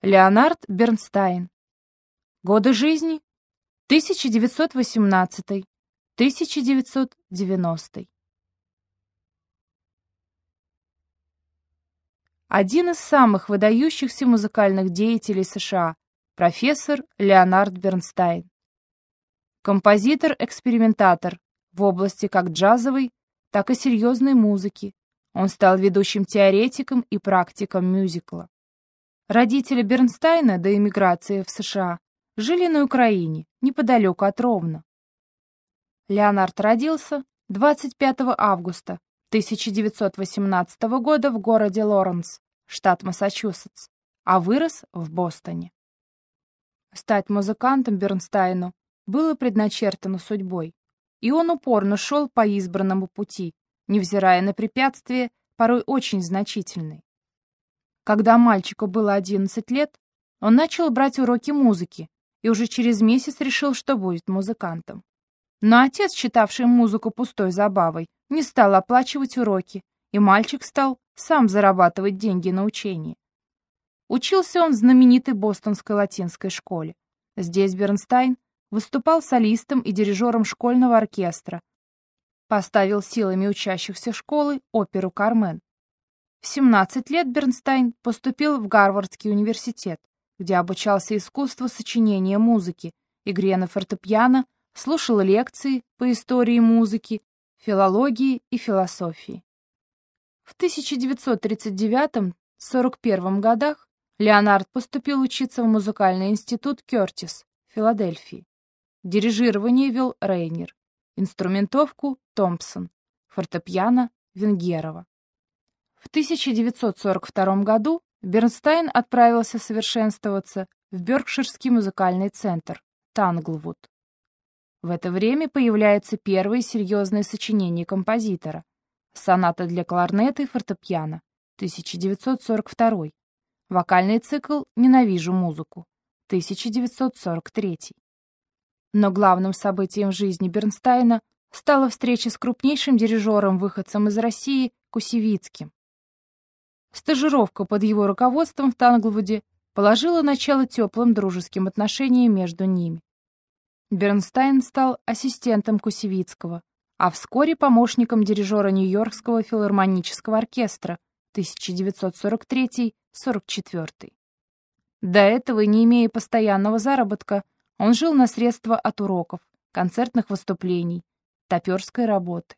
Леонард Бернстайн. Годы жизни 1918-1990. Один из самых выдающихся музыкальных деятелей США, профессор Леонард Бернстайн. Композитор-экспериментатор в области как джазовой, так и серьезной музыки. Он стал ведущим теоретиком и практиком мюзикла. Родители Бернстайна до эмиграции в США жили на Украине, неподалеку от Ровно. Леонард родился 25 августа 1918 года в городе Лоренс, штат Массачусетс, а вырос в Бостоне. Стать музыкантом Бернстайну было предначертано судьбой, и он упорно шел по избранному пути, невзирая на препятствия, порой очень значительные. Когда мальчику было 11 лет, он начал брать уроки музыки и уже через месяц решил, что будет музыкантом. Но отец, считавший музыку пустой забавой, не стал оплачивать уроки, и мальчик стал сам зарабатывать деньги на учение. Учился он в знаменитой бостонской латинской школе. Здесь Бернстайн выступал солистом и дирижером школьного оркестра, поставил силами учащихся школы оперу «Кармен». В 17 лет Бернстайн поступил в Гарвардский университет, где обучался искусству сочинения музыки, игре на фортепиано, слушал лекции по истории музыки, филологии и философии. В 1939-41 годах Леонард поступил учиться в музыкальный институт Кёртис в Филадельфии. Дирижирование вел Рейнер, инструментовку — Томпсон, фортепиано — Венгерова. В 1942 году Бернстайн отправился совершенствоваться в Бёркширский музыкальный центр Танглвуд. В это время появляются первые серьезные сочинения композитора. Соната для кларнета и фортепиано, 1942. Вокальный цикл «Ненавижу музыку», 1943. Но главным событием в жизни Бернстайна стала встреча с крупнейшим дирижером-выходцем из России Кусевицким. Стажировка под его руководством в Танглвуде положила начало теплым дружеским отношениям между ними. Бернстайн стал ассистентом Кусевицкого, а вскоре помощником дирижера Нью-Йоркского филармонического оркестра 1943-44. До этого, не имея постоянного заработка, он жил на средства от уроков, концертных выступлений, топерской работы.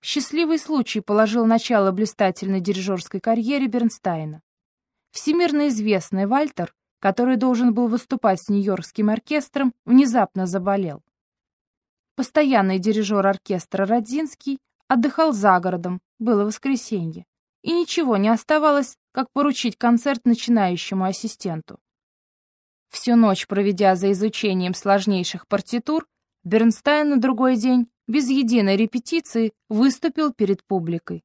Счастливый случай положил начало блистательной дирижерской карьере Бернстайна. Всемирно известный Вальтер, который должен был выступать с Нью-Йоркским оркестром, внезапно заболел. Постоянный дирижер оркестра Родзинский отдыхал за городом, было воскресенье, и ничего не оставалось, как поручить концерт начинающему ассистенту. Всю ночь проведя за изучением сложнейших партитур, Бернстайн на другой день без единой репетиции выступил перед публикой.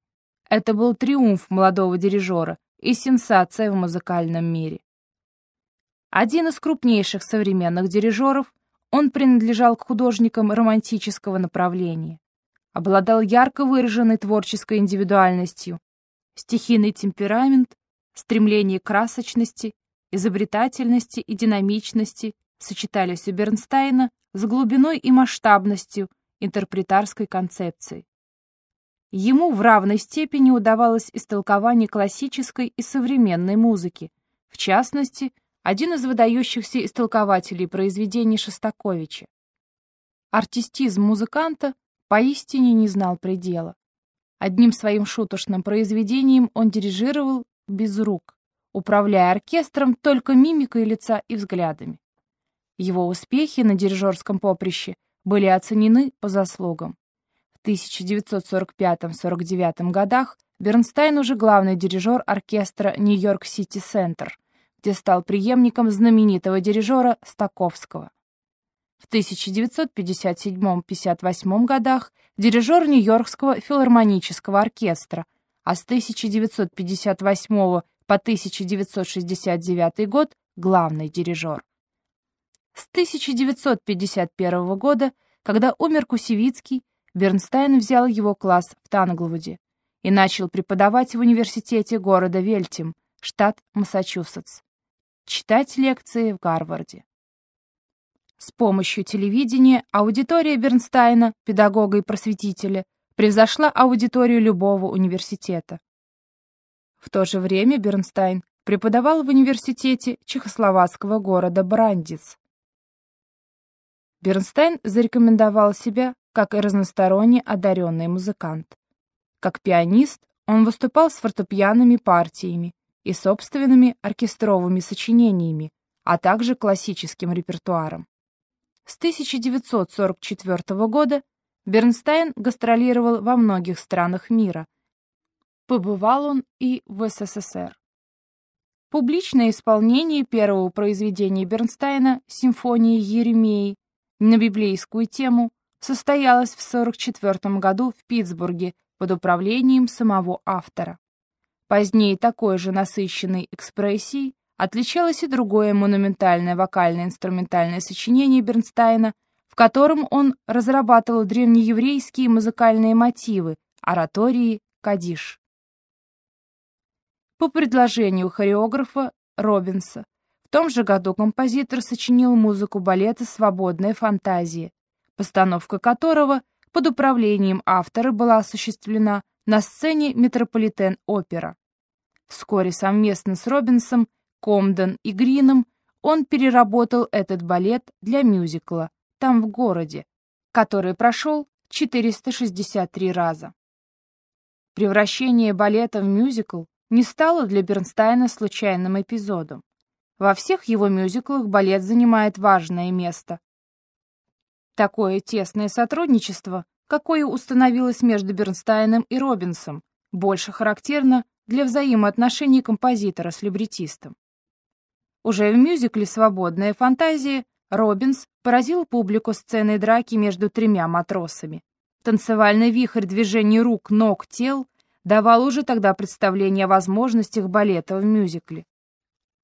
Это был триумф молодого дирижера и сенсация в музыкальном мире. Один из крупнейших современных дирижеров, он принадлежал к художникам романтического направления. Обладал ярко выраженной творческой индивидуальностью, стихийный темперамент, стремление к красочности, изобретательности и динамичности сочетались у Бернстайна с глубиной и масштабностью интерпретарской концепции. Ему в равной степени удавалось истолкование классической и современной музыки, в частности, один из выдающихся истолкователей произведений Шостаковича. Артистизм музыканта поистине не знал предела. Одним своим шуточным произведением он дирижировал без рук, управляя оркестром только мимикой лица и взглядами. Его успехи на дирижерском поприще были оценены по заслугам. В 1945-49 годах Бернстайн уже главный дирижер оркестра Нью-Йорк-Сити Центр, где стал преемником знаменитого дирижера Стаковского. В 1957-58 годах дирижер Нью-Йоркского филармонического оркестра, а с 1958 по 1969 год главный дирижер. С 1951 года, когда умер Кусевицкий, Бернстайн взял его класс в Танглвуде и начал преподавать в университете города Вельтим, штат Массачусетс. читать лекции в Гарварде. С помощью телевидения аудитория Бернстайна, педагога и просветителя, превзошла аудиторию любого университета. В то же время Бернстайн преподавал в университете чехословацкого города Брандиц. Бернстайн зарекомендовал себя как разносторонне одаренный музыкант. Как пианист он выступал с фортепианными партиями и собственными оркестровыми сочинениями, а также классическим репертуаром. С 1944 года Бернстайн гастролировал во многих странах мира. Побывал он и в СССР. Публичное исполнение первого произведения Бернстайна «Симфонии Еремеи» на библейскую тему состоялось в 1944 году в Питтсбурге под управлением самого автора. Позднее такой же насыщенной экспрессией отличалось и другое монументальное вокально-инструментальное сочинение Бернстайна, в котором он разрабатывал древнееврейские музыкальные мотивы, оратории «Кадиш». По предложению хореографа Робинса том же году композитор сочинил музыку балета «Свободная фантазия», постановка которого под управлением автора была осуществлена на сцене Метрополитен-опера. Вскоре совместно с Робинсом, Комден и Грином он переработал этот балет для мюзикла «Там в городе», который прошел 463 раза. Превращение балета в мюзикл не стало для Бернстайна случайным эпизодом. Во всех его мюзиклах балет занимает важное место. Такое тесное сотрудничество, какое установилось между Бернстайном и Робинсом, больше характерно для взаимоотношений композитора с либретистом. Уже в мюзикле «Свободная фантазия» Робинс поразил публику сценой драки между тремя матросами. Танцевальный вихрь движений рук, ног, тел давал уже тогда представление о возможностях балета в мюзикле.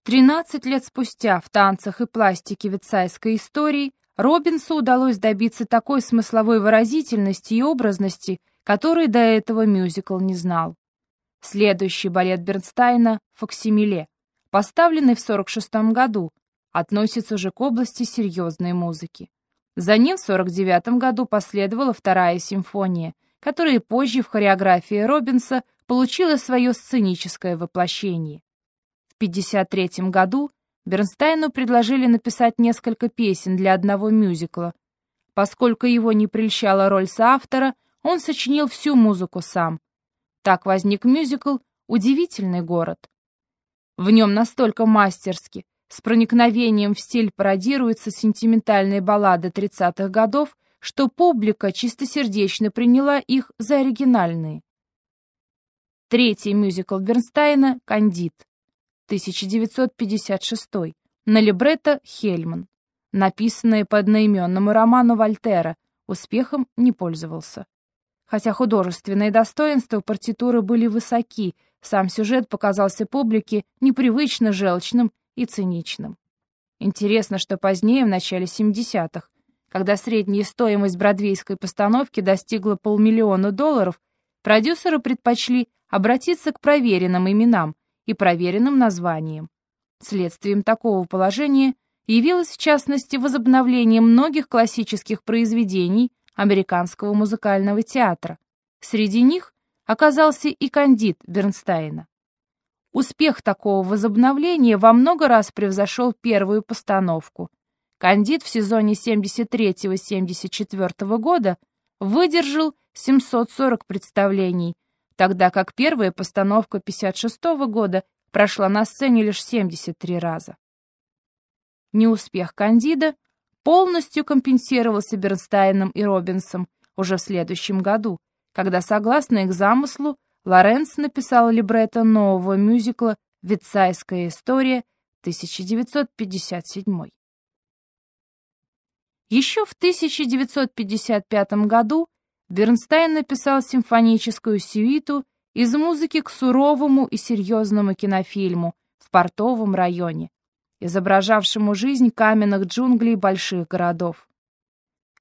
Тринадцать лет спустя в танцах и пластике вицайской истории Робинсу удалось добиться такой смысловой выразительности и образности, которой до этого мюзикл не знал. Следующий балет Бернстайна «Фоксимиле», поставленный в 46 году, относится уже к области серьезной музыки. За ним в 49 году последовала вторая симфония, которая позже в хореографии Робинса получила свое сценическое воплощение. В 53 году Бернстайну предложили написать несколько песен для одного мюзикла. Поскольку его не прельщала роль соавтора, он сочинил всю музыку сам. Так возник мюзикл «Удивительный город». В нем настолько мастерски, с проникновением в стиль пародируются сентиментальные баллады 30-х годов, что публика чистосердечно приняла их за оригинальные. Третий мюзикл Бернстайна «Кандид». 1956, на либретто Хельман, написанное по одноименному роману Вольтера, успехом не пользовался. Хотя художественные достоинства партитуры были высоки, сам сюжет показался публике непривычно желчным и циничным. Интересно, что позднее, в начале 70-х, когда средняя стоимость бродвейской постановки достигла полмиллиона долларов, продюсеры предпочли обратиться к проверенным именам, и проверенным названием. Следствием такого положения явилось в частности возобновление многих классических произведений американского музыкального театра. Среди них оказался и кандид Бернстайна. Успех такого возобновления во много раз превзошел первую постановку. Кандид в сезоне 73-74 года выдержал 740 представлений, тогда как первая постановка 56 -го года прошла на сцене лишь 73 раза. Неуспех «Кандида» полностью компенсировался Бернстайном и Робинсом уже в следующем году, когда, согласно их замыслу, Лоренц написал либретто нового мюзикла «Вицайская история» 1957. Еще в 1955 году Бернстайн написал симфоническую сюиту из музыки к суровому и серьезному кинофильму в портовом районе, изображавшему жизнь каменных джунглей больших городов.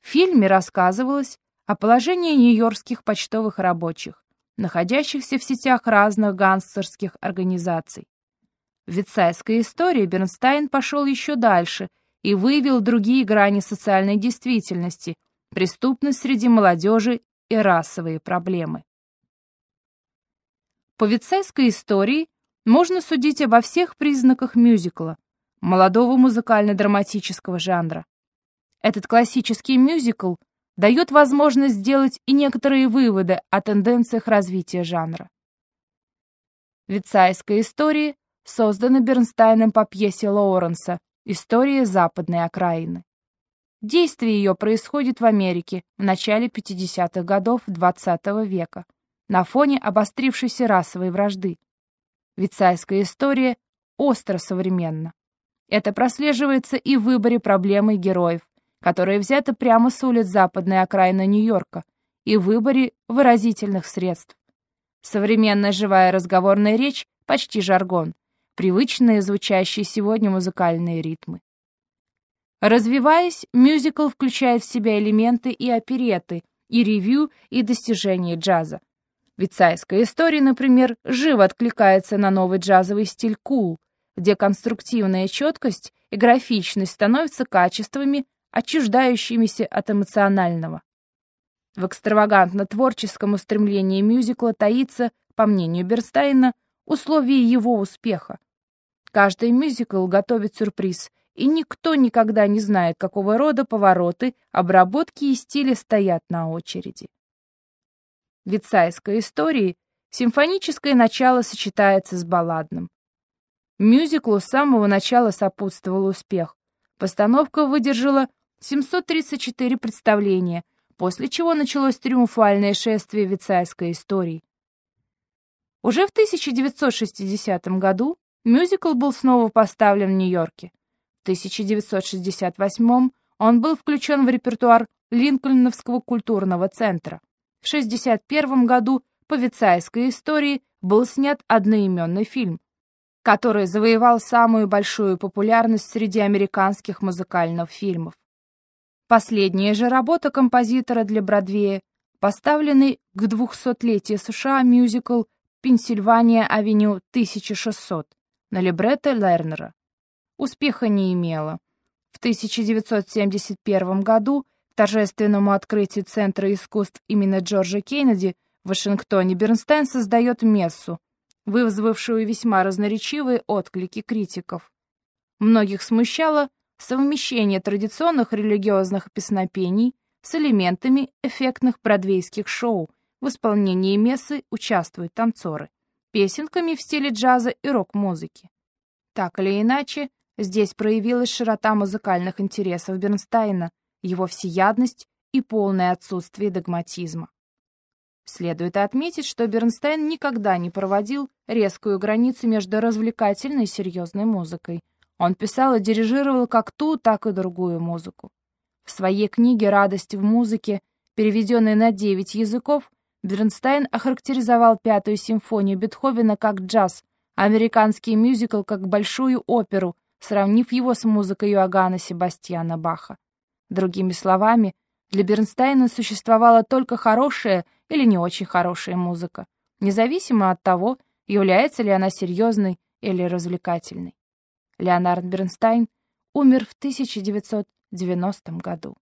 В фильме рассказывалось о положении нью-йоркских почтовых рабочих, находящихся в сетях разных гангстерских организаций. В вицайской истории Бернстайн пошел еще дальше и выявил другие грани социальной действительности, преступность среди молодежи и расовые проблемы. По вицайской истории можно судить обо всех признаках мюзикла, молодого музыкально-драматического жанра. Этот классический мюзикл дает возможность сделать и некоторые выводы о тенденциях развития жанра. Вицайская история создана Бернстайном по пьесе Лоуренса «История западной окраины». Действие ее происходит в Америке в начале 50-х годов XX -го века на фоне обострившейся расовой вражды. Вицайская история остро современна. Это прослеживается и в выборе проблемы героев, которые взяты прямо с улиц западной окраины Нью-Йорка, и в выборе выразительных средств. Современная живая разговорная речь — почти жаргон, привычные звучащие сегодня музыкальные ритмы. Развиваясь, мюзикл включает в себя элементы и опереты, и ревью, и достижения джаза. Вицайская история, например, живо откликается на новый джазовый стиль кул, где конструктивная четкость и графичность становятся качествами, отчуждающимися от эмоционального. В экстравагантно-творческом устремлении мюзикла таится, по мнению Берстайна, условие его успеха. Каждый мюзикл готовит сюрприз, и никто никогда не знает, какого рода повороты, обработки и стили стоят на очереди вицайской истории симфоническое начало сочетается с балладным. Мюзиклу с самого начала сопутствовал успех. Постановка выдержала 734 представления, после чего началось триумфальное шествие вицайской истории. Уже в 1960 году мюзикл был снова поставлен в Нью-Йорке. В 1968 он был включен в репертуар Линкольновского культурного центра. В 1961 году по вицайской истории был снят одноименный фильм, который завоевал самую большую популярность среди американских музыкальных фильмов. Последняя же работа композитора для Бродвея, поставленный к 200-летию США мюзикл «Пенсильвания-авеню 1600» на либретто Лернера. Успеха не имела. В 1971 году торжественному открытию Центра искусств имени Джорджа Кеннеди в Вашингтоне Бернстайн создает мессу, вызвавшую весьма разноречивые отклики критиков. Многих смущало совмещение традиционных религиозных песнопений с элементами эффектных бродвейских шоу. В исполнении мессы участвуют танцоры, песенками в стиле джаза и рок-музыки. Так или иначе, здесь проявилась широта музыкальных интересов Бернстайна, его всеядность и полное отсутствие догматизма. Следует отметить, что Бернстайн никогда не проводил резкую границу между развлекательной и серьезной музыкой. Он писал и дирижировал как ту, так и другую музыку. В своей книге «Радость в музыке», переведенной на девять языков, Бернстайн охарактеризовал пятую симфонию Бетховена как джаз, американский мюзикл как большую оперу, сравнив его с музыкой Иоганна Себастьяна Баха. Другими словами, для Бернстайна существовала только хорошая или не очень хорошая музыка, независимо от того, является ли она серьезной или развлекательной. Леонард Бернстайн умер в 1990 году.